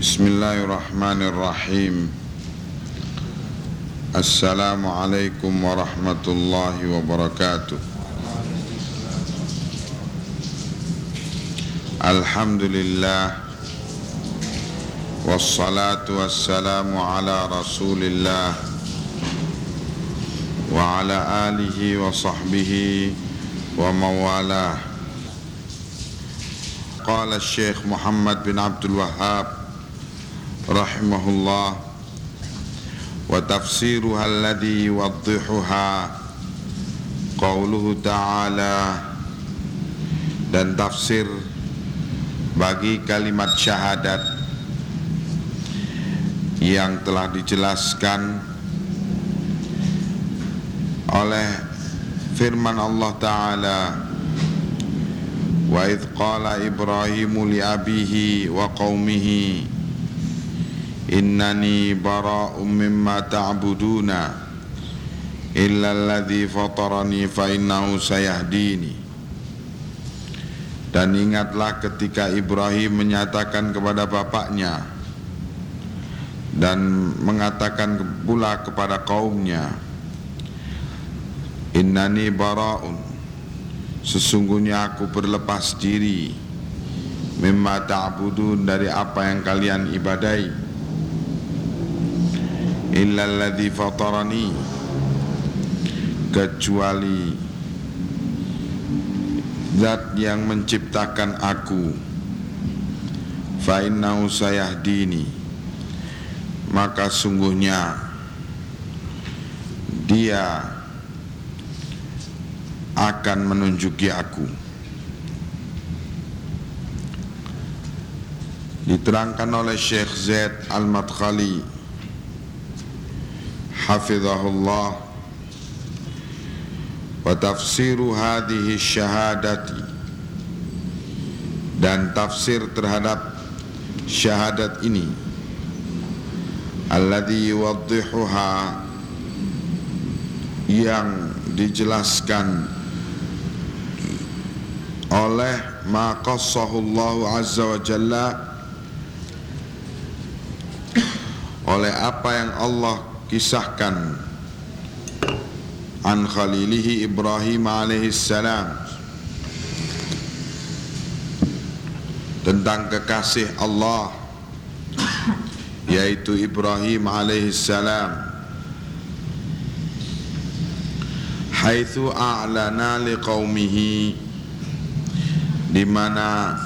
بسم الله الرحمن الرحيم. السلام عليكم ورحمة الله وبركاته. الحمد لله والصلاة والسلام على رسول الله وعلى آله وصحبه وموالاه. قال الشيخ محمد بن عبد الوهاب rahimahullah wa tafsiruha alladhi yuwaddihuha qauluhu ta'ala dan tafsir bagi kalimat syahadat yang telah dijelaskan oleh firman Allah taala wa idh qala ibrahimu li abihi wa qaumihi Bara'um mimma ta'buduna Illa alladhi fatarani fa innahu sayahdini. Dan ingatlah ketika Ibrahim menyatakan kepada bapaknya Dan mengatakan pula kepada kaumnya Innani bara'un Sesungguhnya aku berlepas diri Mimma ta'budun dari apa yang kalian ibadai Illa alladhi fatarani. Kecuali Zat yang menciptakan aku. Fa'innahu sayahdini. Maka sungguhnya Dia akan menunjuki aku. Diterangkan oleh Syekh Zaid Al-Madkhali hafizahullah wa tafsiru hadhihi syahadati dan tafsir terhadap syahadat ini alladhi yuwaddihuha yang dijelaskan oleh ma qassahullahu azza wa jalla oleh apa yang Allah kisahkan an khalilihi Ibrahim alaihi salam tentang kekasih Allah yaitu Ibrahim alaihi salam. Haitsu a'lana liqaumihi di mana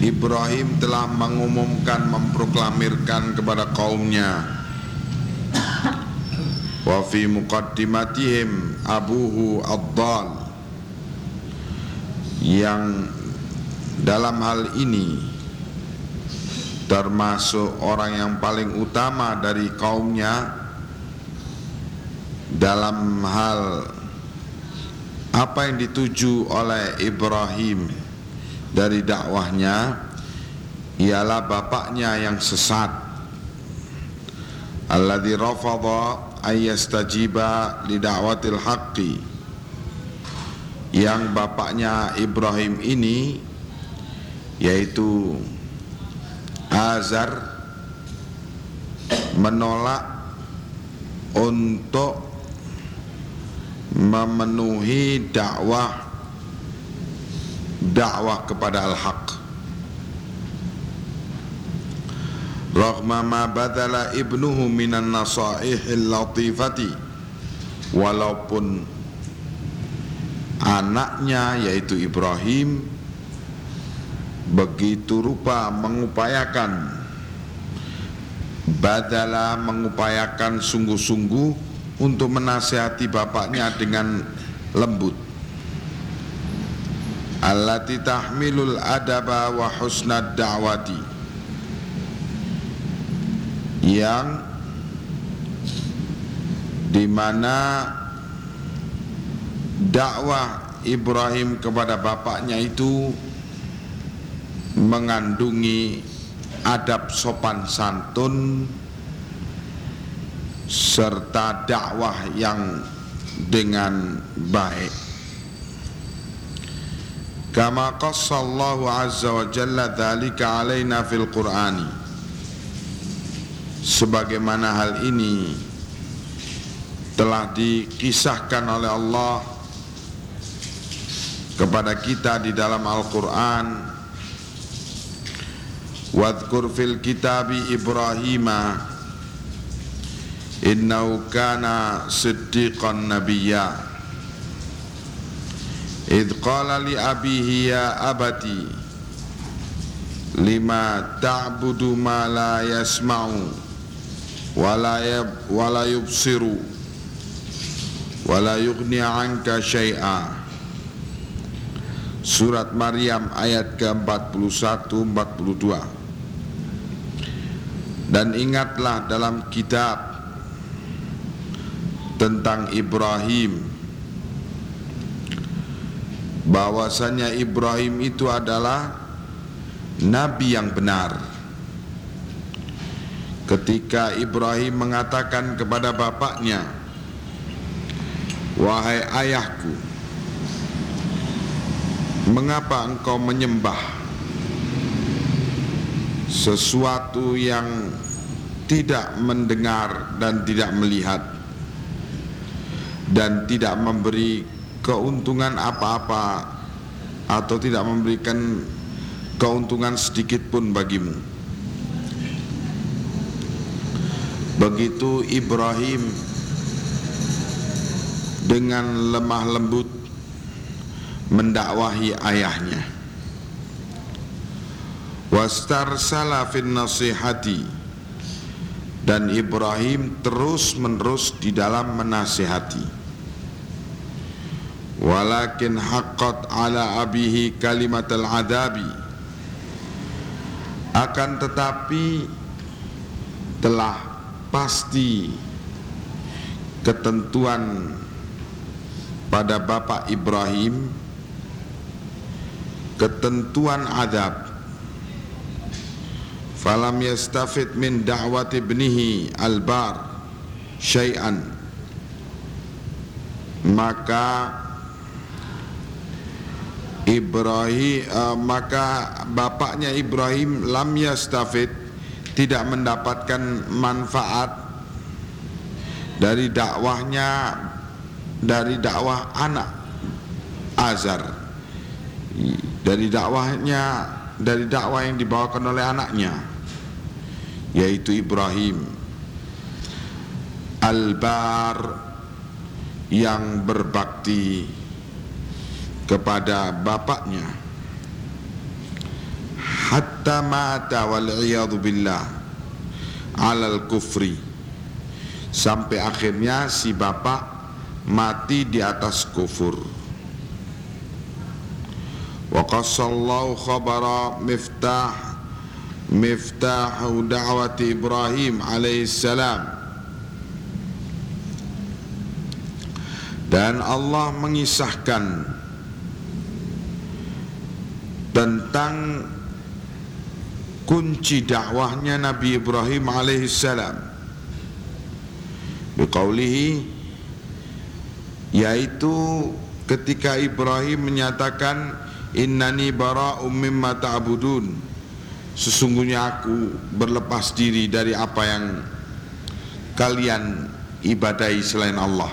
Ibrahim telah mengumumkan memproklamirkan kepada kaumnya. Wa fi muqaddimatihim abuhu ad yang dalam hal ini termasuk orang yang paling utama dari kaumnya dalam hal apa yang dituju oleh Ibrahim dari dakwahnya ialah bapaknya yang sesat. Alladzi rafadha ayyastajiba li da'watil haqqi. Yang bapaknya Ibrahim ini yaitu Azar menolak untuk memenuhi dakwah dakwah kepada al-haq. Raghma ma badala ibnuhu minan nasaihil latifati. Walaupun anaknya yaitu Ibrahim begitu rupa mengupayakan badala mengupayakan sungguh-sungguh untuk menasihati bapaknya dengan lembut allati tahmilul adaba wa husnad da'wati. Yang di mana dakwah Ibrahim kepada bapaknya itu mengandungi adab sopan santun serta dakwah yang dengan baik kama qassallahu azza wa jalla dhalika alaina fil qur'ani. Sebagaimana hal ini telah dikisahkan oleh Allah kepada kita di dalam Al-Quran. Wadhkur fil kitabi Ibrahima. Innahu kana siddiqan nabiyya Idh qala li abihi ya abati Lima ta'budu ma la yasma'u Wala yubsiru Wala yughni anka syai'a. Surat Maryam ayat ke-41 42 Dan ingatlah dalam kitab tentang Ibrahim bahwasanya Ibrahim itu adalah nabi yang benar. Ketika Ibrahim mengatakan kepada bapaknya wahai ayahku Mengapa engkau menyembah sesuatu yang tidak mendengar dan tidak melihat dan tidak memberi keuntungan apa-apa atau tidak memberikan keuntungan sedikit pun bagimu. Begitu Ibrahim dengan lemah lembut mendakwahi ayahnya. Wastarsala fin nasihati. Dan Ibrahim terus menerus di dalam menasihati walakin haqqat ala abihi kalimat al-adabi akan tetapi telah pasti ketentuan pada bapak Ibrahim ketentuan adab. Falam yastafid min da'wati ibnihi albar syai'an. Maka Ibrahim uh, maka bapaknya Ibrahim lam yastafid tidak mendapatkan manfaat dari dakwahnya dari dakwah anak Azar dari dakwahnya dari dakwah yang dibawakan oleh anaknya yaitu Ibrahim. Al-Bar yang berbakti kepada bapaknya. Hatta mata wal iyadu billah alal kufri. Sampai akhirnya si bapak mati di atas kufur. Wa qassallahu khabara miftah miftah da'wati Ibrahim alaihi salam. Dan Allah mengisahkan tentang kunci dakwahnya Nabi Ibrahim alaihissalam biqaulihi yaitu ketika Ibrahim menyatakan Innani bara'um mimma ta'budun. Sesungguhnya aku berlepas diri dari apa yang kalian ibadahi selain Allah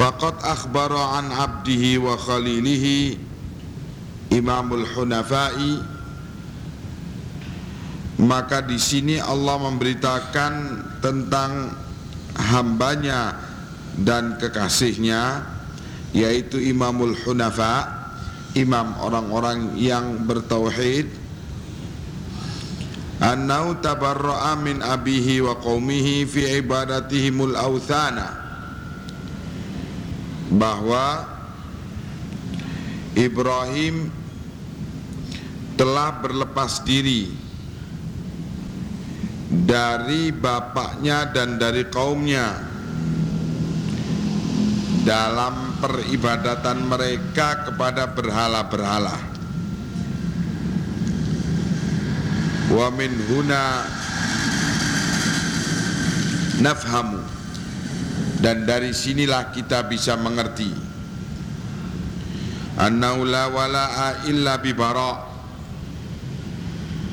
Faqad akhbara an abdihi wa khalilihi Imamul Hunafai. Maka di sini Allah memberitakan tentang hambanya dan kekasihnya yaitu Imamul Hunafa imam orang-orang yang bertauhid. Annau tabarra'a min abihi wa qaumihi fi ibadatihimul authana bahwa Ibrahim telah berlepas diri dari bapaknya dan dari kaumnya dalam peribadatan mereka kepada berhala-berhala. Wa min huna nafhamu dan dari sinilah kita bisa mengerti annahu la wala'a illa bi bara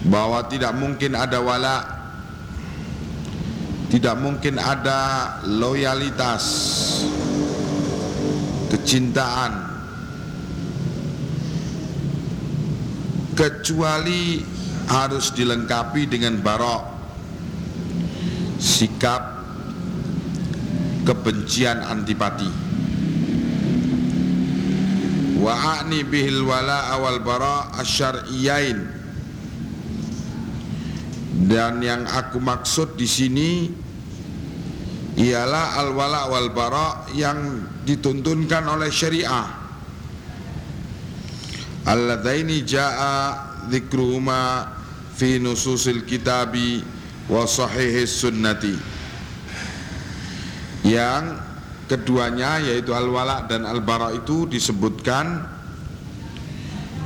bahwa tidak mungkin ada wala tidak mungkin ada loyalitas kecintaan kecuali harus dilengkapi dengan barok sikap kebencian antipati. Wa'ani bihil wala awal bara asyariyain. Dan yang aku maksud di sini ialah al wala wal bara yang dituntunkan oleh syariah. Alladzaini jaa dzikruhuma fi nususil kitabi wa sahihis sunnati yang keduanya yaitu al-wala dan al-bara itu disebutkan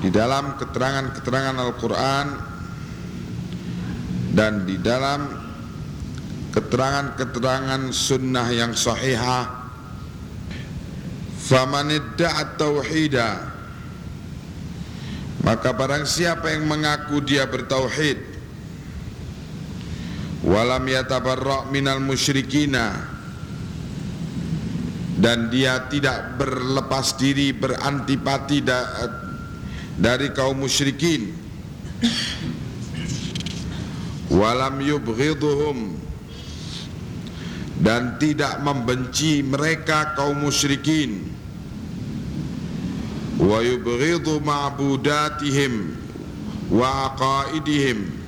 di dalam keterangan-keterangan Al-Qur'an dan di dalam keterangan-keterangan sunnah yang sahihah. Famanidda'a tauhida maka barang siapa yang mengaku dia bertauhid walam yatabarra' minal musyrikina dan dia tidak berlepas diri berantipati da, dari kaum musyrikin. Walam yubghiduhum. Dan tidak membenci mereka kaum musyrikin. Wa yubghidu ma'budatihim wa aqaidihim.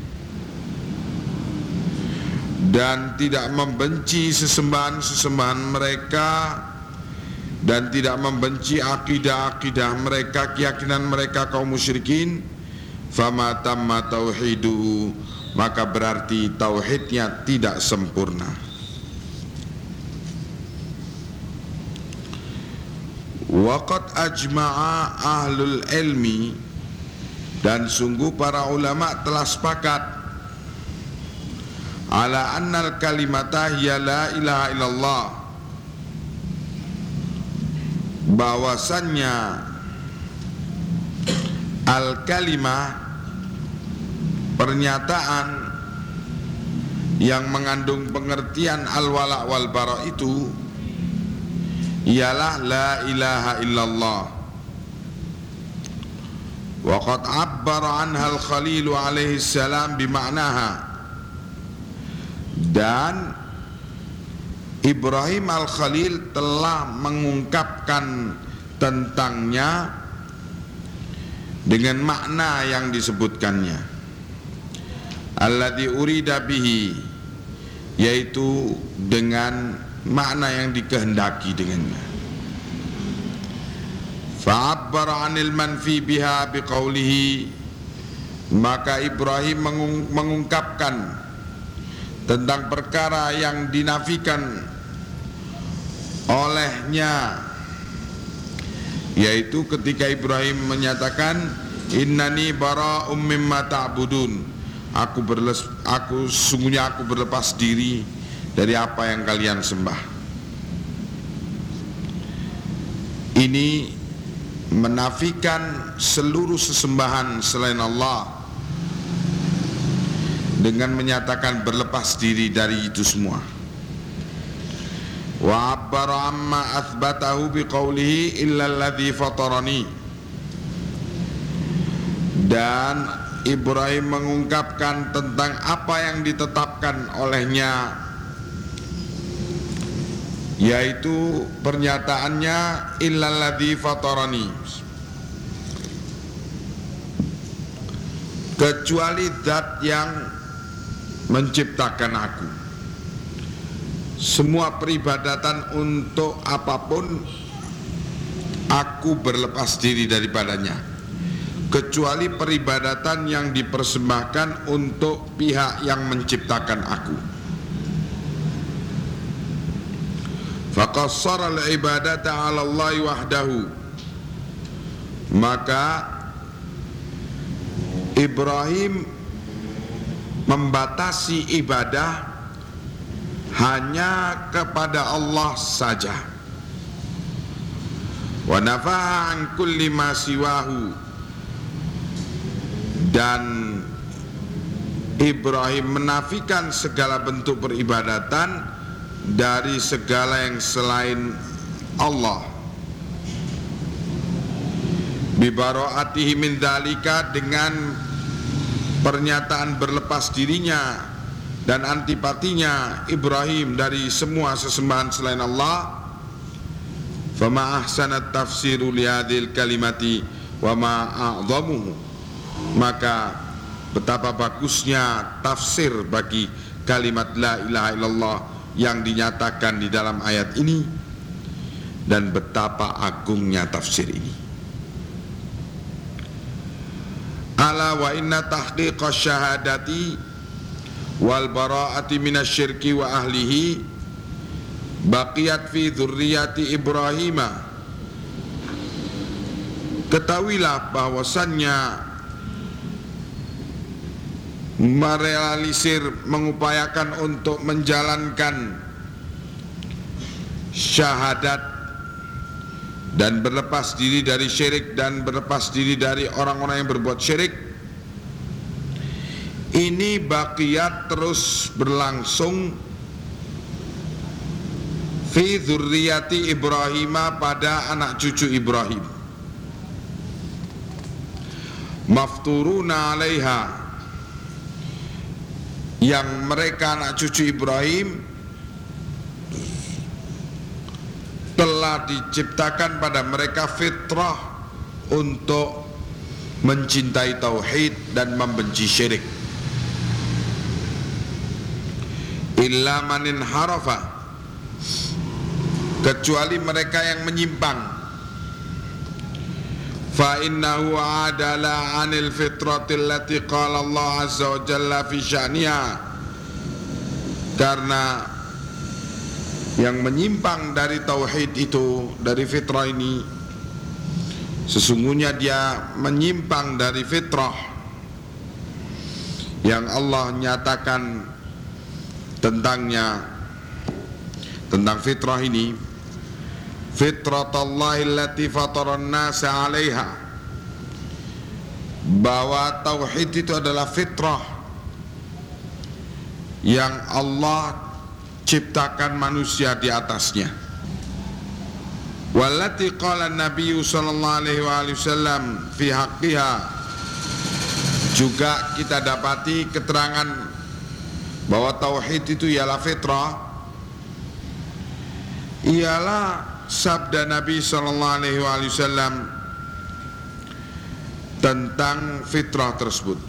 Dan tidak membenci sesembahan-sesembahan mereka dan tidak membenci akidah-akidah mereka, keyakinan mereka kaum musyrikin, fama tamma tauhiduhu, maka berarti tauhidnya tidak sempurna. Waqad ajma'a ahlul ilmi dan sungguh para ulama telah sepakat ala annal kalimata hiya la ilaha illallah bahwasannya al-kalimah pernyataan yang mengandung pengertian al-wala wal bara itu ialah la ilaha illallah. Wa abbara anha al-khalil alaihi salam bimaknaha dan Ibrahim Al-Khalil telah mengungkapkan tentangnya dengan makna yang disebutkannya. Alladzi urida bihi yaitu dengan makna yang dikehendaki dengannya. Fa'abbara 'anil manfi biha biqaulihi maka Ibrahim mengungkapkan tentang perkara yang dinafikan olehnya. Yaitu ketika Ibrahim menyatakan innani bara'um mimma ta'budun. Aku berles aku sungguhnya aku berlepas diri dari apa yang kalian sembah. Ini menafikan seluruh sesembahan selain Allah dengan menyatakan berlepas diri dari itu semua abbara amma athbatahu biqaulihi illa alladhi fatarani. Dan Ibrahim mengungkapkan tentang apa yang ditetapkan olehnya yaitu pernyataannya illa alladhi fatarani. Kecuali zat yang menciptakan aku semua peribadatan untuk apa pun aku berlepas diri daripadanya. Kecuali peribadatan yang dipersembahkan untuk pihak yang menciptakan aku. Faqassara al-ibadata 'ala Allah wahdahu. Maka Ibrahim membatasi ibadah hanya kepada Allah saja. Wa nafaha kulli ma siwahu. Dan Ibrahim menafikan segala bentuk peribadatan dari segala yang selain Allah. Bibaro'atihi min dalika dengan pernyataan berlepas dirinya dan antipatinya Ibrahim dari semua sesembahan selain Allah fama ahsanat tafsiru lihadil kalimati wa ma maka betapa bagusnya tafsir bagi kalimat la ilaha illallah yang dinyatakan di dalam ayat ini dan betapa agungnya tafsir ini. Ala wa inna syahadati wal bara'ati minasyirki wa ahlihi baqiyat fi dzurriyyati Ibrahim ketahuilah bahwasannya merealisir mengupayakan untuk menjalankan syahadat dan berlepas diri dari syirik dan berlepas diri dari orang-orang yang berbuat syirik ini bakiyat terus berlangsung fi dzurriyyati Ibrahim pada anak cucu Ibrahim. Mafturuna alaiha. Yang mereka anak cucu Ibrahim telah diciptakan pada mereka fitrah untuk mencintai tauhid dan membenci syirik illa manin harafa. Kecuali mereka yang menyimpang. Fa innahu adala anil fitratil lati qala Allah azza wa jalla fi sya'niha. Karena yang menyimpang dari tauhid itu dari fitrah ini sesungguhnya dia menyimpang dari fitrah yang Allah nyatakan tentangnya tentang fitrah ini fitratallahi allati fataran nasa 'alaiha bahwa tauhid itu adalah fitrah yang Allah ciptakan manusia di atasnya. Walati qala Nabi sallallahu alaihi wasallam fi haqqiha juga kita dapati keterangan bahwa tauhid itu ialah fitrah. Ialah sabda Nabi sallallahu alaihi wasallam tentang fitrah tersebut.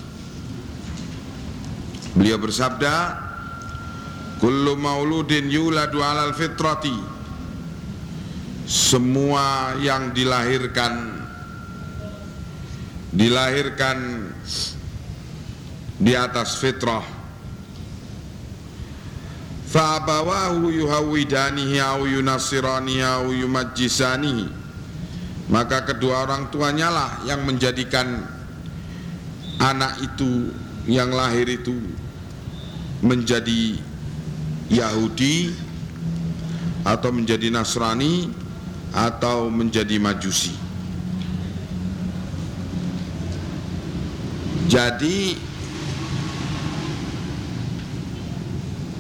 Beliau bersabda, Kullu mauludin yuladu alal fitrati. Semua yang dilahirkan Dilahirkan Di atas fitrah Fa'abawahu yuhawidanihi au yunasiranihi au yumajjisanihi Maka kedua orang tuanya lah yang menjadikan Anak itu yang lahir itu Menjadi Yahudi atau menjadi Nasrani atau menjadi Majusi. Jadi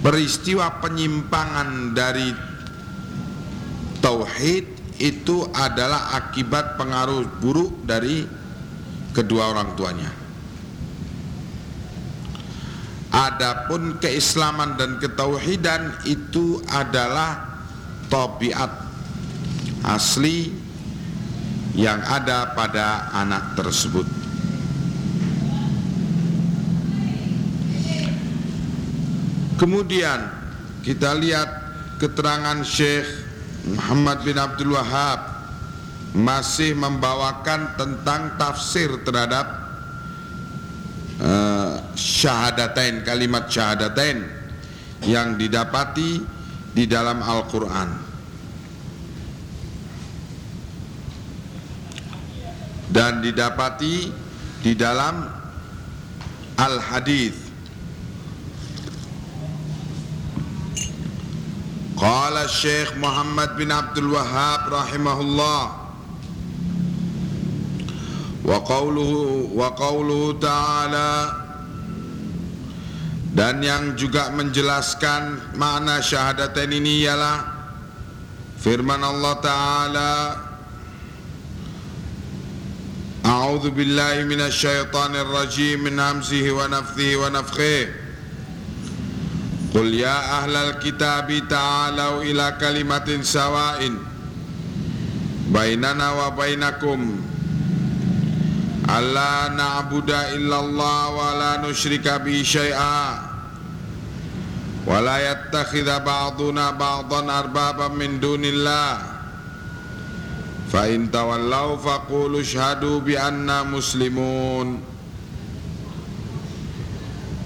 peristiwa penyimpangan dari tauhid itu adalah akibat pengaruh buruk dari kedua orang tuanya. Adapun keislaman dan ketauhidan itu adalah tabiat asli yang ada pada anak tersebut. Kemudian kita lihat keterangan Syekh Muhammad bin Abdul Wahab masih membawakan tentang tafsir terhadap uh, syahadatain kalimat syahadatain yang didapati di dalam Al-Qur'an. Dan didapati di dalam Al-Hadis. Syekh Muhammad bin Abdul Wahhab rahimahullah wa qawluhu wa qawluhu ta'ala dan yang juga menjelaskan makna syahadatain ini ialah firman Allah Ta'ala A'udzu billahi minasy rajim min hamzihi wa nafthihi wa nafthihi Qul ya ahlal kitabi ta'alau ila kalimatin sawa'in bainana wa bainakum alla na'budu illallah wa la nusyrika bi syai'a wa la yattakhidha ba'duna ba'dan arbaban min dunillah fa in tawallaw faqulu syahadu bi anna muslimun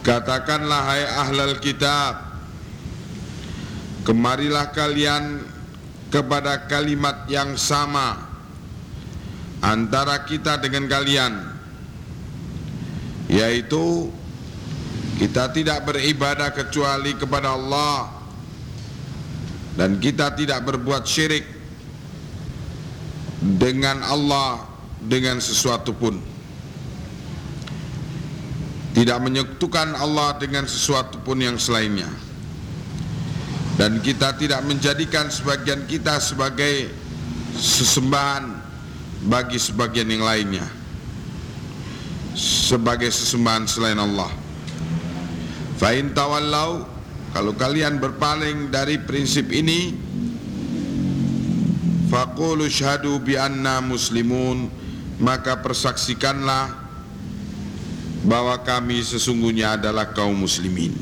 Katakanlah hai ahlal kitab Kemarilah kalian kepada kalimat yang sama Antara kita dengan kalian Yaitu Kita tidak beribadah kecuali kepada Allah Dan kita tidak berbuat syirik Dengan Allah Dengan sesuatu pun tidak menyekutukan Allah dengan sesuatu pun yang selainnya. Dan kita tidak menjadikan sebagian kita sebagai sesembahan bagi sebagian yang lainnya. Sebagai sesembahan selain Allah. Fa'in tawallau kalau kalian berpaling dari prinsip ini faqulu syahadu bi anna muslimun maka persaksikanlah bahwa kami sesungguhnya adalah kaum muslimin.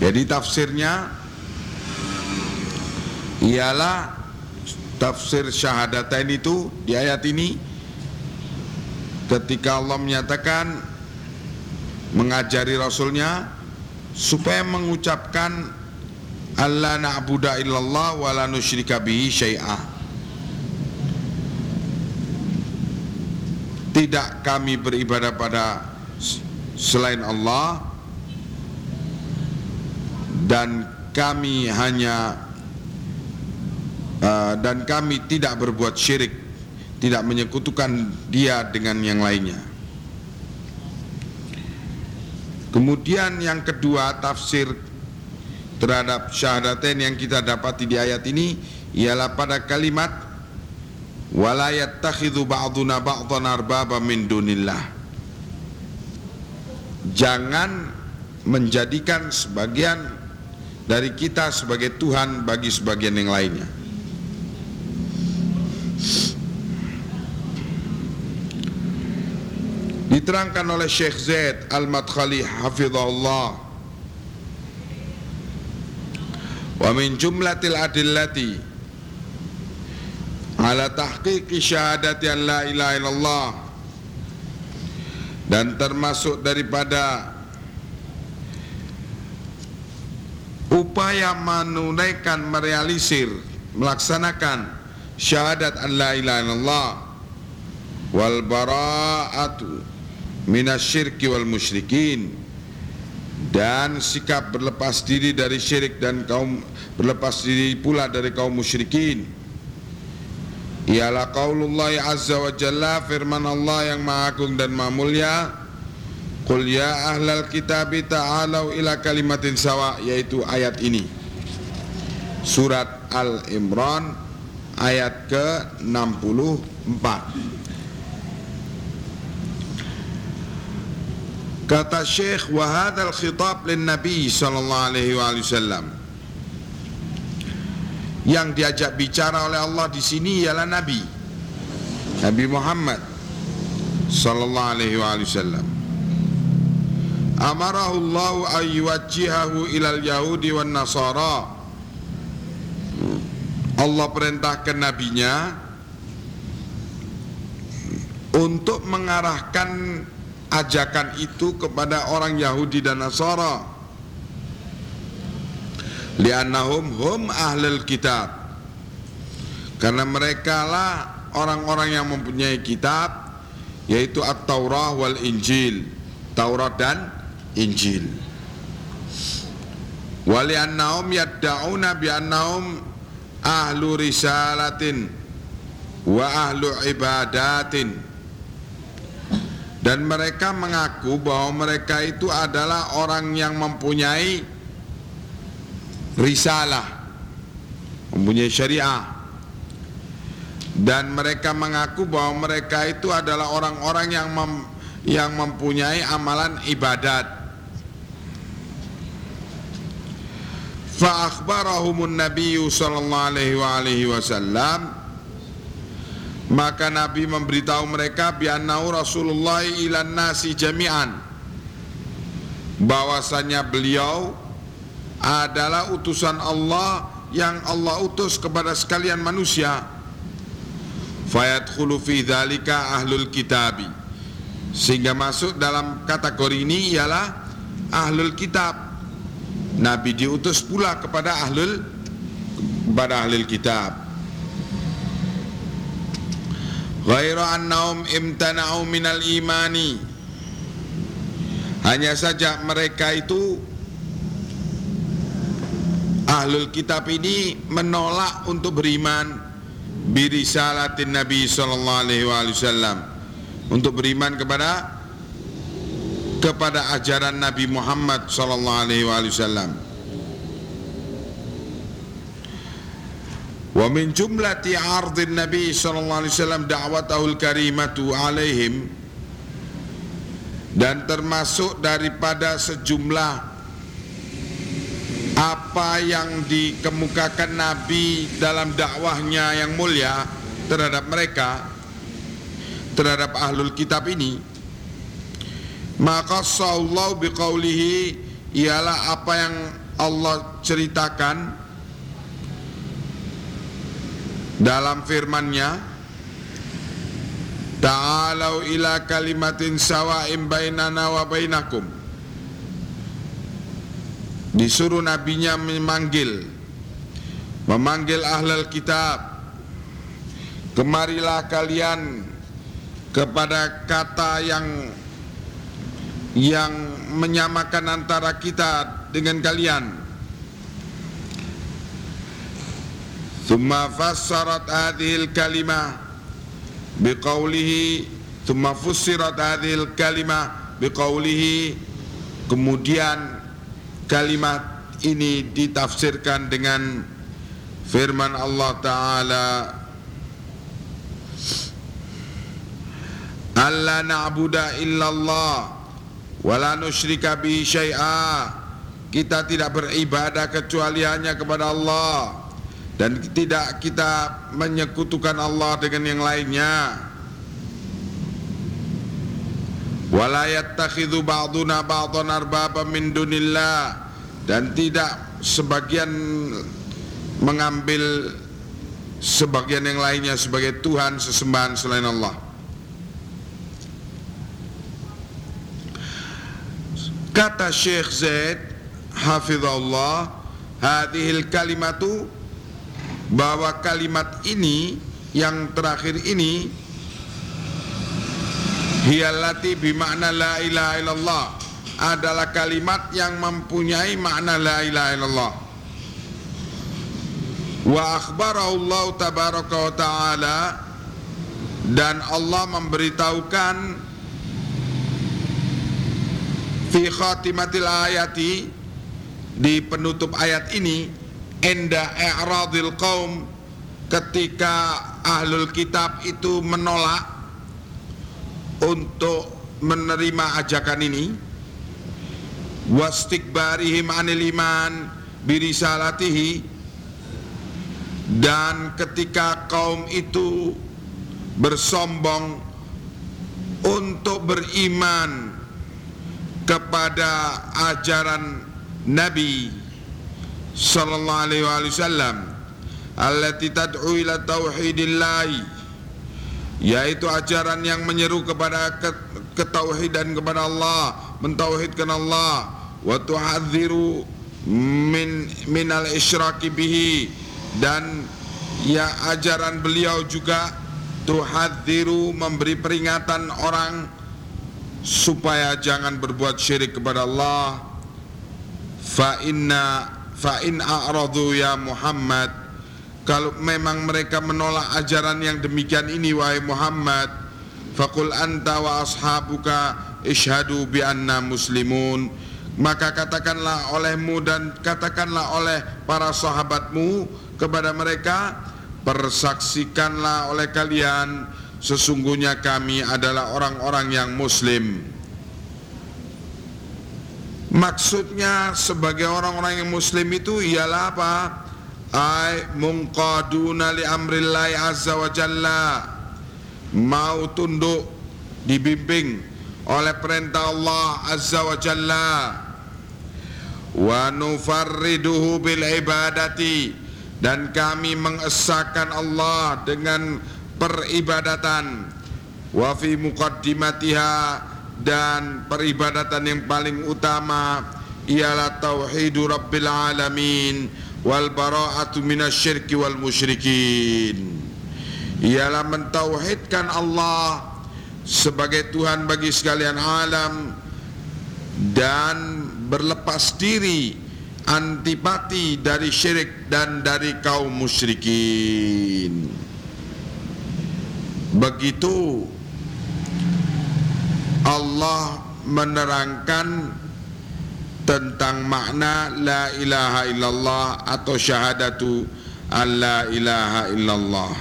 Jadi tafsirnya ialah tafsir syahadatain itu di ayat ini ketika Allah menyatakan mengajari rasulnya supaya mengucapkan Allah na'budu illallah wa la nusyrika bihi syai'ah tidak kami beribadah pada selain Allah. Dan kami hanya uh, dan kami tidak berbuat syirik. Tidak menyekutukan dia dengan yang lainnya. Kemudian yang kedua tafsir terhadap syahadatain yang kita dapati di ayat ini ialah pada kalimat wala yattakhidhu ba'duna ba'dhan arbaba min dunillah. Jangan menjadikan sebagian dari kita sebagai Tuhan bagi sebagian yang lainnya. Diterangkan oleh Syekh Zaid Al-Madkhali hafizahullah. Wa min jumlatil adillati ala tahqiqi syahadati an la ilaha illallah. Dan termasuk daripada upaya menunaikan merealisir melaksanakan syahadat an la ilaha illallah. Wal bara'atu minasyirki wal musyrikin. Dan sikap berlepas diri dari syirik dan kaum berlepas diri pula dari kaum musyrikin ialah qaulullah azza wa jalla firman Allah yang maha agung dan maha mulia. Qul ya ahlal kitab ta'alau ila kalimatin sawa yaitu ayat ini. Surat Al-Imran ayat ke-64. Kata Syekh wa hadzal khitab lin Nabi sallallahu alaihi wasallam yang diajak bicara oleh Allah di sini ialah Nabi. Nabi Muhammad sallallahu alaihi wasallam. Amarahu Allah ayyuwajjihahu ilal yahudi wan nasara. Allah perintahkan nabinya untuk mengarahkan ajakan itu kepada orang Yahudi dan Nasara liannahum hum ahlul kitab. Karena mereka lah orang-orang yang mempunyai kitab yaitu at-Taurah wal Injil. Taurat dan Injil. Wali annahum yadda'una bi annahum ahlu risalatin wa ahlu ibadatin. Dan mereka mengaku bahwa mereka itu adalah orang yang mempunyai risalah mempunyai syariah. Dan mereka mengaku bahwa mereka itu adalah orang-orang yang mem, yang mempunyai amalan ibadat. Fa akhbarahumun nabiyyu sallallahu alaihi wa alihi wasallam. Maka Nabi memberitahu mereka biannau Rasulullah ilan nasi jami'an. Bahwasanya beliau adalah utusan Allah yang Allah utus kepada sekalian manusia. Fayadkhulu fi dzalika ahlul kitabi. Sehingga masuk dalam kategori ini ialah ahlul kitab. Nabi diutus pula kepada ahlul kepada ahlul kitab. Ghaira annahum imtana'u minal imani. Hanya saja mereka itu ahlul kitab ini menolak untuk beriman birisalatin Nabi sallallahu alaihi wasallam untuk beriman kepada kepada ajaran Nabi Muhammad sallallahu alaihi wasallam. Wa min jumlati 'ardin Nabi sallallahu alaihi wasallam da'watahul karimatu alaihim dan termasuk daripada sejumlah apa yang dikemukakan Nabi dalam dakwahnya yang mulia terhadap mereka terhadap ahlul kitab ini? Maka sallallahu biqaulihi ialah apa yang Allah ceritakan dalam firman-Nya? Ta'alau ila kalimatin sawa'im bainana wa bainakum disuruh nabinya memanggil. Memanggil ahlul kitab. Kemarilah kalian kepada kata yang yang menyamakan antara kita dengan kalian. Thumma fassarat hadhil kalimah biqaulihi Thumma fussirat hadhil kalimah biqaulihi. Kemudian kalimat ini ditafsirkan dengan firman Allah Ta'ala Allah na'budu illallah wa la nusyrika bihi syai'a. Kita tidak beribadah kecuali hanya kepada Allah dan tidak kita menyekutukan Allah dengan yang lainnya wala yattakhidhu ba'duna ba'dhan arbaba min dunillah. Dan tidak sebagian mengambil sebagian yang lainnya sebagai Tuhan sesembahan selain Allah. Kata Syekh Zaid hafizallah hadhil kalimatu bahwa kalimat ini yang terakhir ini hiyallati bimakna la ilaha illallah adalah kalimat yang mempunyai makna la ilaha illallah. Wa akhbarahu Allah tabaraka wa taala dan Allah memberitahukan fi khatimatil ayati di penutup ayat ini enda i'radil qaum ketika ahlul kitab itu menolak untuk menerima ajakan ini wastikbarihim anil iman birisalatihi dan ketika kaum itu bersombong untuk beriman kepada ajaran Nabi sallallahu alaihi wasallam allati tad'u ila tauhidillah yaitu ajaran yang menyeru kepada ketauhidan kepada Allah, mentauhidkan Allah, wa tu'adziru min minal isyraki bihi. Dan ya ajaran beliau juga tuhadziru memberi peringatan orang supaya jangan berbuat syirik kepada Allah. Fa inna fa in a'radu ya Muhammad kalau memang mereka menolak ajaran yang demikian ini wahai Muhammad faqul anta wa ashabuka ishadu bi anna muslimun. Maka katakanlah olehmu dan katakanlah oleh para sahabatmu kepada mereka persaksikanlah oleh kalian sesungguhnya kami adalah orang-orang yang muslim. Maksudnya sebagai orang-orang yang muslim itu ialah apa ay munqaduna li amrillahi azza wa jalla. Mau tunduk dibimbing oleh perintah Allah azza wa jalla. Wa nufarriduhu bil ibadati. Dan kami mengesahkan Allah dengan peribadatan. Wa fi muqaddimatiha dan peribadatan yang paling utama ialah tauhidu rabbil alamin wal bara'atu minasyirki wal musyrikin. Ialah mentauhidkan Allah sebagai Tuhan bagi sekalian alam dan berlepas diri antipati dari syirik dan dari kaum musyrikin. Begitu Allah menerangkan tentang makna la ilaha illallah atau syahadatu an la ilaha illallah.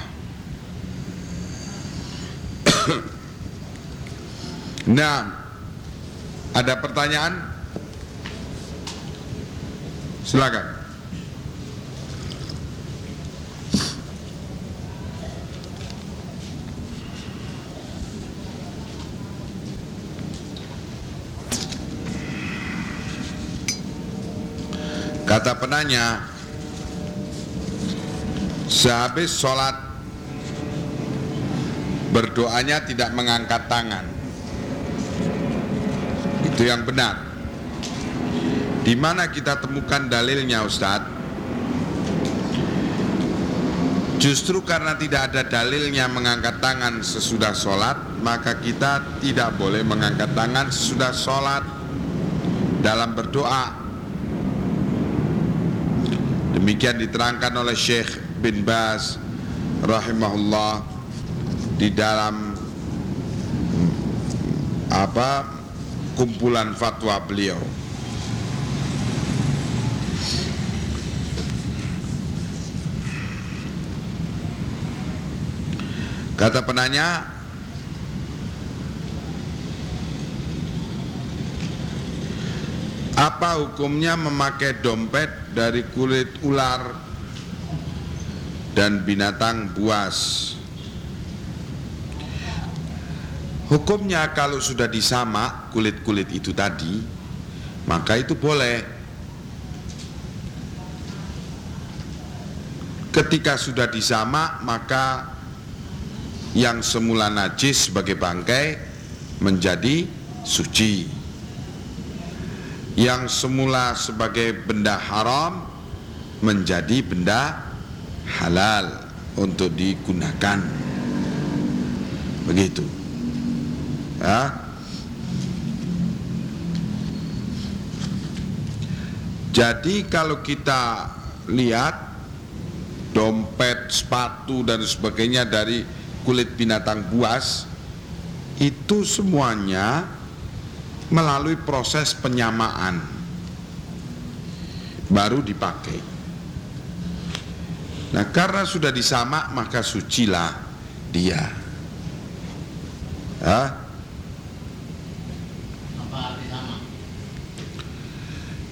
Nah Ada pertanyaan? Silakan Kata penanya Sehabis sholat Berdoanya tidak mengangkat tangan. Itu yang benar. Di mana kita temukan dalilnya Ustadz Justru karena tidak ada dalilnya mengangkat tangan sesudah sholat Maka kita tidak boleh mengangkat tangan sesudah sholat. Dalam berdoa Demikian diterangkan oleh Syekh bin Baz rahimahullah di dalam apa kumpulan fatwa beliau. Kata penanya, Apa hukumnya memakai dompet dari kulit ular dan binatang buas? Hukumnya kalau sudah disamak kulit-kulit itu tadi, maka itu boleh. Ketika sudah disamak, maka yang semula najis sebagai bangkai menjadi suci yang semula sebagai benda haram menjadi benda halal untuk digunakan. Begitu. Ya. Jadi kalau kita lihat dompet, sepatu dan sebagainya dari kulit binatang buas itu semuanya melalui proses penyamaan baru dipakai. Nah, karena sudah disamak maka sucilah dia. Hah?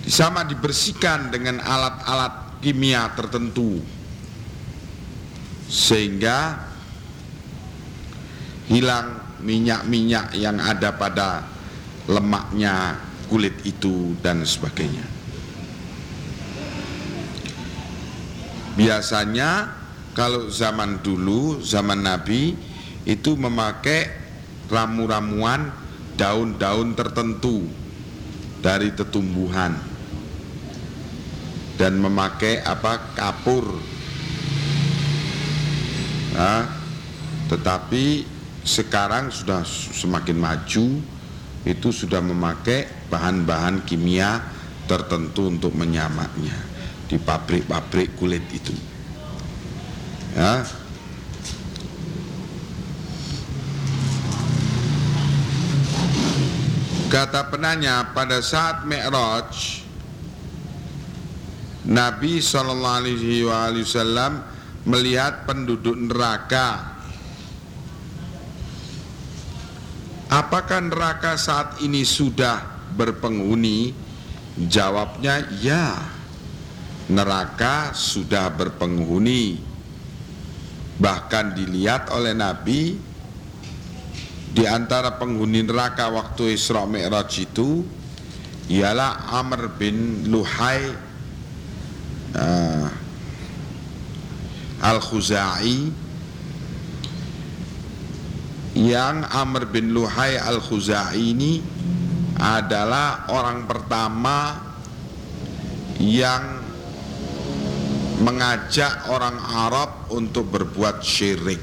Disama dibersihkan dengan alat-alat kimia tertentu sehingga hilang minyak-minyak yang ada pada lemaknya kulit itu dan sebagainya. Biasanya kalau zaman dulu, zaman Nabi itu memakai ramu-ramuan daun-daun tertentu dari tetumbuhan dan memakai apa kapur. Nah, tetapi sekarang sudah semakin maju itu sudah memakai bahan-bahan kimia tertentu untuk menyamaknya di pabrik-pabrik kulit itu. Ya. Kata penanya pada saat Mi'raj Nabi Shallallahu Alaihi Wasallam melihat penduduk neraka. Apakah neraka saat ini sudah berpenghuni? Jawabnya ya. Neraka sudah berpenghuni. Bahkan dilihat oleh Nabi di antara penghuni neraka waktu Isra Mi'raj itu ialah Amr bin Luhai uh, Al-Khuzai yang Amr bin Luhai Al-Khuzai ini adalah orang pertama yang mengajak orang Arab untuk berbuat syirik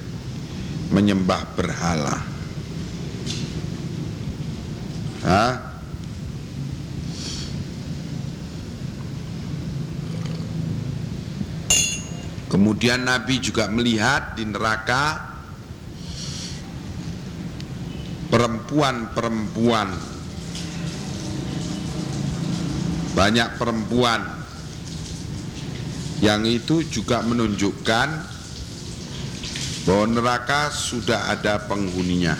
menyembah berhala Hah? Kemudian Nabi juga melihat di neraka perempuan-perempuan banyak perempuan yang itu juga menunjukkan bahwa neraka sudah ada penghuninya.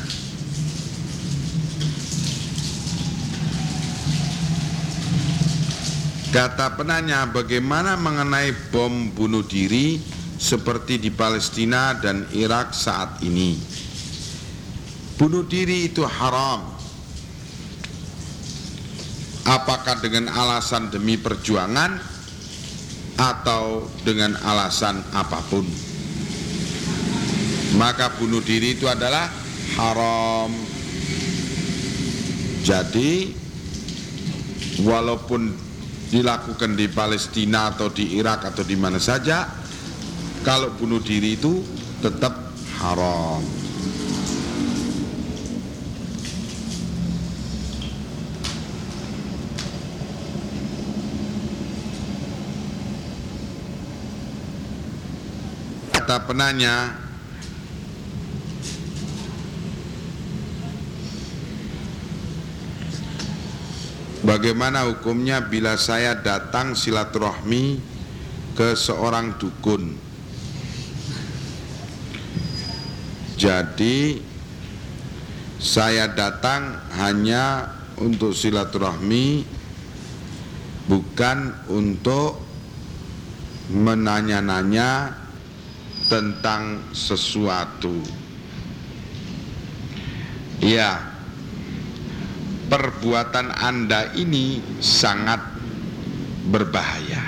Kata penanya, bagaimana mengenai bom bunuh diri seperti di Palestina dan Irak saat ini? Bunuh diri itu haram. Apakah dengan alasan demi perjuangan atau dengan alasan apa pun? Maka bunuh diri itu adalah haram. Jadi, walaupun dilakukan di Palestina atau di Irak atau di mana saja kalau bunuh diri itu tetap haram kata penanya Bagaimana hukumnya bila saya datang silaturahmi ke seorang dukun? Jadi saya datang hanya untuk silaturahmi bukan untuk menanya-nanya tentang sesuatu. Ya, perbuatan Anda ini sangat berbahaya.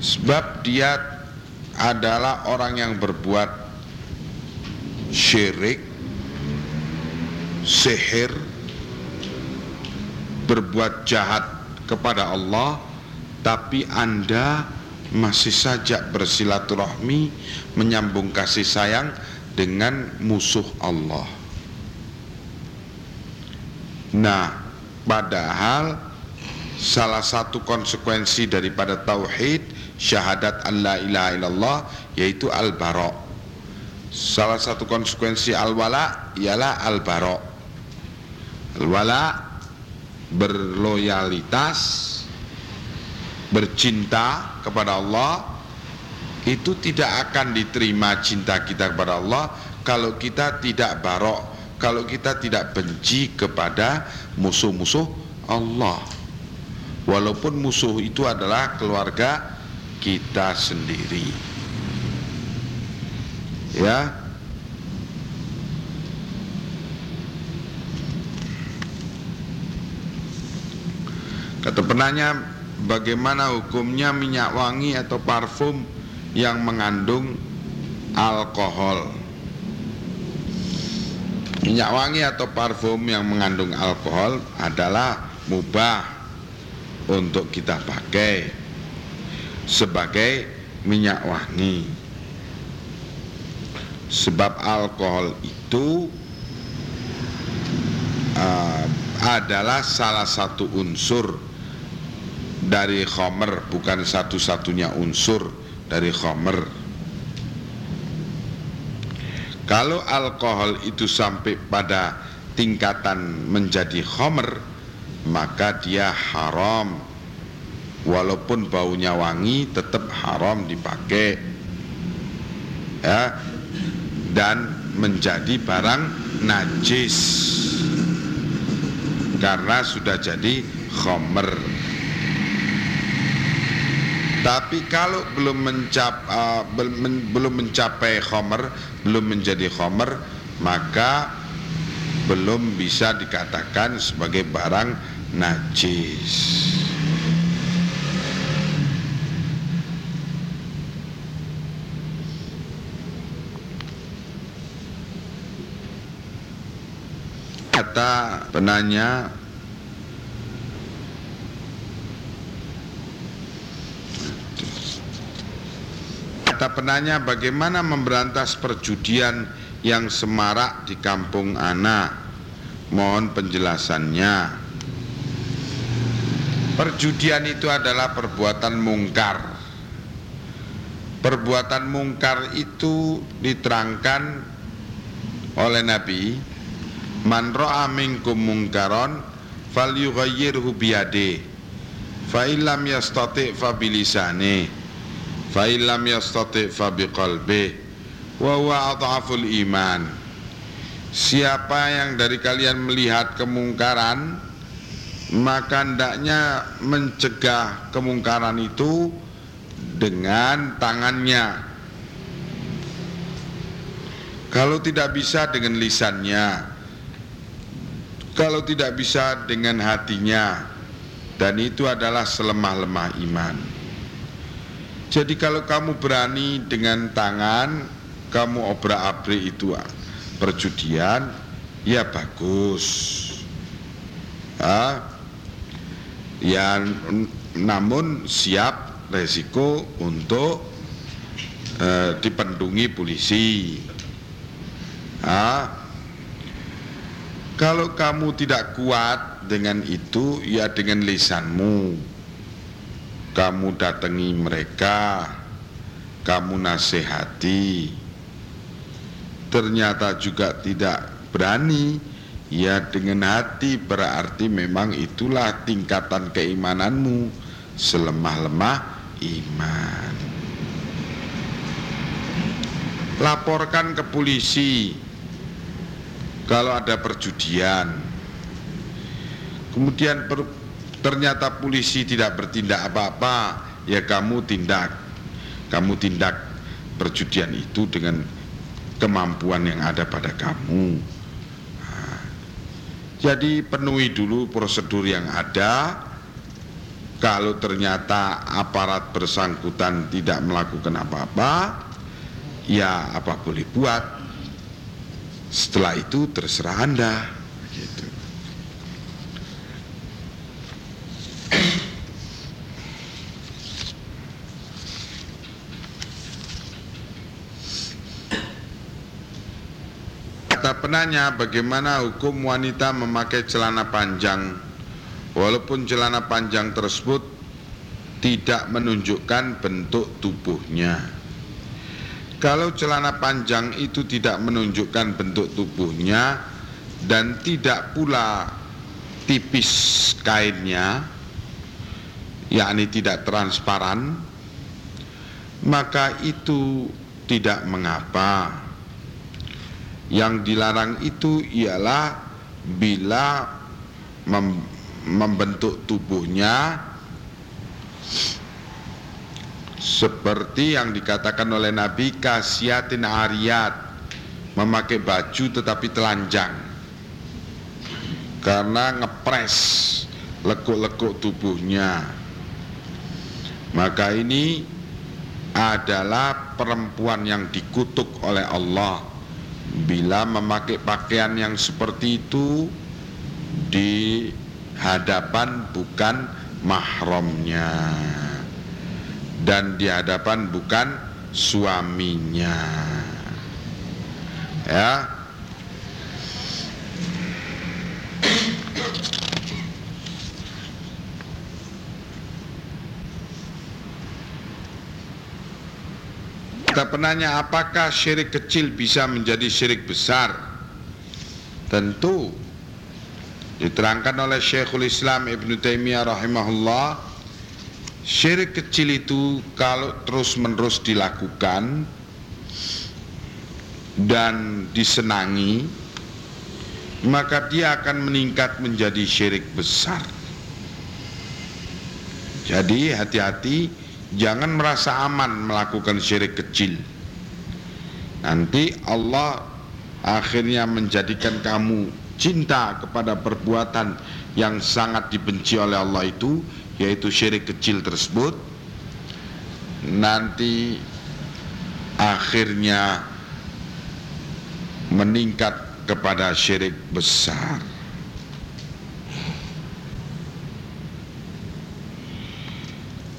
Sebab dia adalah orang yang berbuat syirik, sihir, berbuat jahat kepada Allah, tapi Anda masih saja bersilaturahmi, menyambung kasih sayang dengan musuh Allah. Nah, padahal salah satu konsekuensi daripada tauhid syahadat Allah ilaha illallah yaitu al-bara. Salah satu konsekuensi al-wala ialah al-bara. Al-wala berloyalitas bercinta kepada Allah itu tidak akan diterima cinta kita kepada Allah kalau kita tidak barok kalau kita tidak benci kepada musuh-musuh Allah. Walaupun musuh itu adalah keluarga kita sendiri. Ya. Kata penanya bagaimana hukumnya minyak wangi atau parfum yang mengandung alkohol Minyak wangi atau parfum yang mengandung alkohol adalah mubah untuk kita pakai sebagai minyak wangi. Sebab alkohol itu uh, adalah salah satu unsur dari khomer bukan satu-satunya unsur dari khomer. Kalau alkohol itu sampai pada tingkatan menjadi khomer, maka dia haram. Walaupun baunya wangi, tetap haram dipakai. Ya, dan menjadi barang najis karena sudah jadi khomer. Tapi kalau belum mencap, uh, belum mencapai khomer, belum menjadi khomer, maka belum bisa dikatakan sebagai barang najis. Kata penanya Kata penanya bagaimana memberantas perjudian yang semarak di kampung Ana Mohon penjelasannya. Perjudian itu adalah perbuatan mungkar. Perbuatan mungkar itu diterangkan oleh Nabi Man ra'a minkum mungkaron falyughayyirhu biyade fa illam yastati fa fa illam yastati fa biqalbi wa huwa adhaful iman. Siapa yang dari kalian melihat kemungkaran maka hendaknya mencegah kemungkaran itu dengan tangannya. Kalau tidak bisa dengan lisannya kalau tidak bisa dengan hatinya dan itu adalah selemah-lemah iman jadi kalau kamu berani dengan tangan Kamu obrak-abrik itu perjudian Ya bagus. Ya, ya namun siap resiko untuk eh, dipendungi polisi. Ya, kalau kamu tidak kuat dengan itu ya dengan lisanmu kamu datangi mereka, kamu nasihati, ternyata juga tidak berani, ya dengan hati berarti memang itulah tingkatan keimananmu selemah-lemah iman. Laporkan ke polisi kalau ada perjudian. Kemudian per, ternyata polisi tidak bertindak apa-apa, ya kamu tindak, kamu tindak perjudian itu dengan kemampuan yang ada pada kamu. Nah, jadi penuhi dulu prosedur yang ada. Kalau ternyata aparat bersangkutan tidak melakukan apa-apa, ya apa boleh buat. Setelah itu terserah Anda. Gitu. Kata penanya bagaimana hukum wanita memakai celana panjang. Walaupun celana panjang tersebut tidak menunjukkan bentuk tubuhnya. Kalau celana panjang itu tidak menunjukkan bentuk tubuhnya Dan tidak pula tipis kainnya yakni tidak transparan maka itu tidak mengapa yang dilarang itu ialah bila mem membentuk tubuhnya seperti yang dikatakan oleh Nabi kasiatin ariyat memakai baju tetapi telanjang. Karena ngepres lekuk-lekuk tubuhnya. Maka ini adalah perempuan yang dikutuk oleh Allah bila memakai pakaian yang seperti itu di hadapan bukan mahramnya. Dan di hadapan bukan suaminya. Ya Kata penanya, apakah syirik kecil bisa menjadi syirik besar? Tentu. Diterangkan oleh Syekhul Islam Ibn Taimiyah rahimahullah syirik kecil itu kalau terus menerus dilakukan dan disenangi maka dia akan meningkat menjadi syirik besar. Jadi hati-hati Jangan merasa aman melakukan syirik kecil. Nanti Allah akhirnya menjadikan kamu cinta kepada perbuatan yang sangat dibenci oleh Allah itu yaitu syirik kecil tersebut nanti akhirnya meningkat kepada syirik besar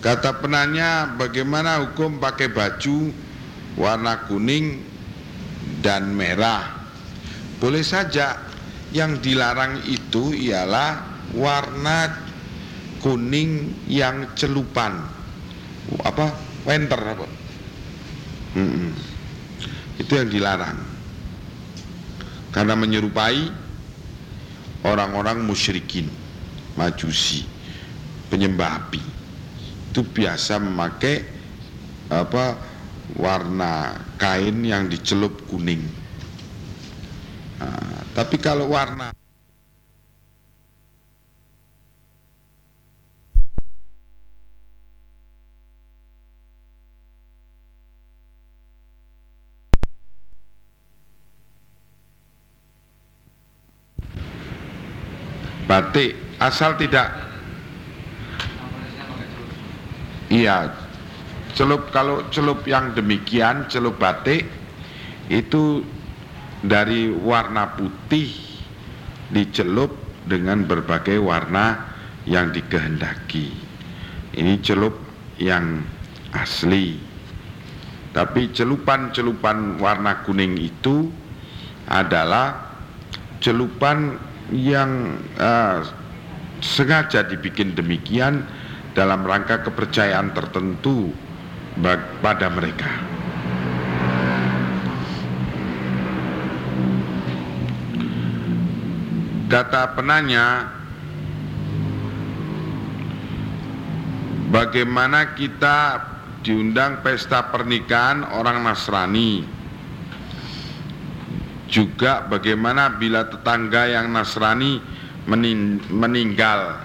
Kata penanya bagaimana hukum pakai baju warna kuning dan merah? Boleh saja. Yang dilarang itu ialah warna kuning yang celupan. Apa? Winter apa? Hmm, itu yang dilarang. Karena menyerupai orang-orang musyrikin Majusi Penyembah api itu biasa memakai apa warna kain yang dicelup kuning. Nah, tapi kalau warna batik asal tidak Iya, celup kalau celup yang demikian, celup batik itu dari warna putih dicelup dengan berbagai warna yang dikehendaki. Ini celup yang asli. Tapi celupan-celupan warna kuning itu adalah celupan yang uh, sengaja dibikin demikian dalam rangka kepercayaan tertentu pada mereka. Kata penanya, bagaimana kita diundang pesta pernikahan orang Nasrani? Juga bagaimana bila tetangga yang Nasrani meninggal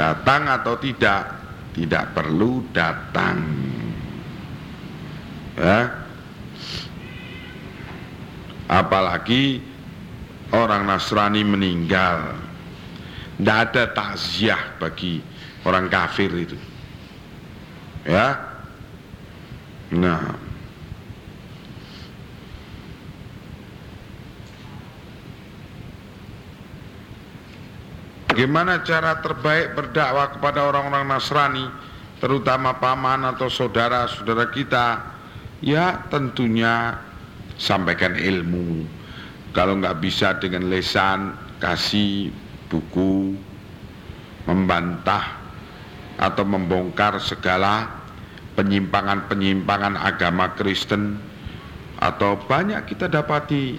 datang atau tidak? Tidak perlu datang. Ya. Apalagi orang Nasrani meninggal. Tidak ada takziah bagi orang kafir itu. Ya. Nah Bagaimana cara terbaik berdakwah kepada orang-orang Nasrani terutama paman atau saudara-saudara kita? Ya tentunya sampaikan ilmu. Kalau nggak bisa dengan lesan, kasih buku, membantah atau membongkar segala penyimpangan-penyimpangan agama Kristen atau banyak kita dapati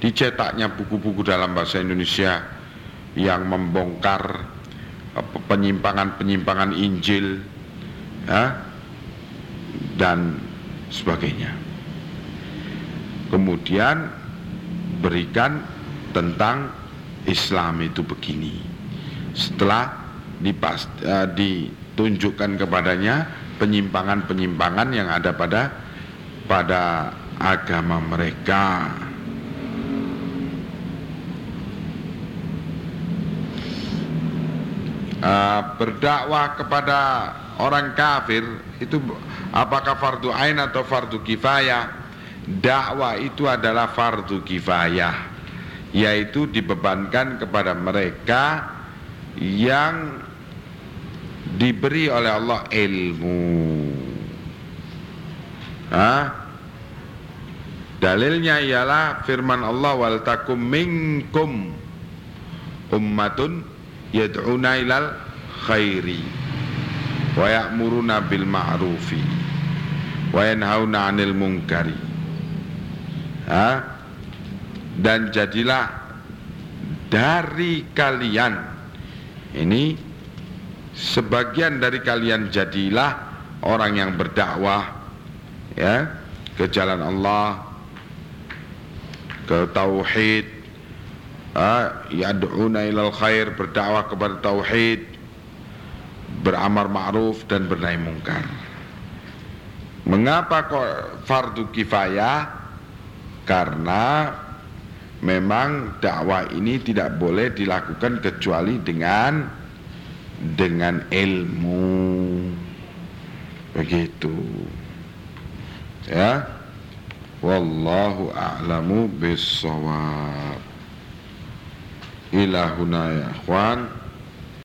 dicetaknya buku-buku dalam bahasa Indonesia yang membongkar penyimpangan-penyimpangan Injil ya, dan sebagainya. Kemudian berikan tentang Islam itu begini. Setelah dipas, uh, ditunjukkan kepadanya penyimpangan-penyimpangan yang ada pada pada agama mereka. uh, berdakwah kepada orang kafir itu apakah fardu ain atau fardu kifayah dakwah itu adalah fardu kifayah yaitu dibebankan kepada mereka yang diberi oleh Allah ilmu Hah? dalilnya ialah firman Allah wal takum minkum ummatun yad'una ilal khairi wa ya'muruna bil ma'rufi wa yanhauna 'anil munkari ha? dan jadilah dari kalian ini sebagian dari kalian jadilah orang yang berdakwah ya ke jalan Allah ke tauhid yad'una ilal khair berdakwah kepada tauhid beramar ma'ruf dan bernahi mungkar. Mengapa kok fardu kifayah? Karena memang dakwah ini tidak boleh dilakukan kecuali dengan dengan ilmu. Begitu. Ya. Wallahu a'lamu bissawab ilahuna ya ikhwan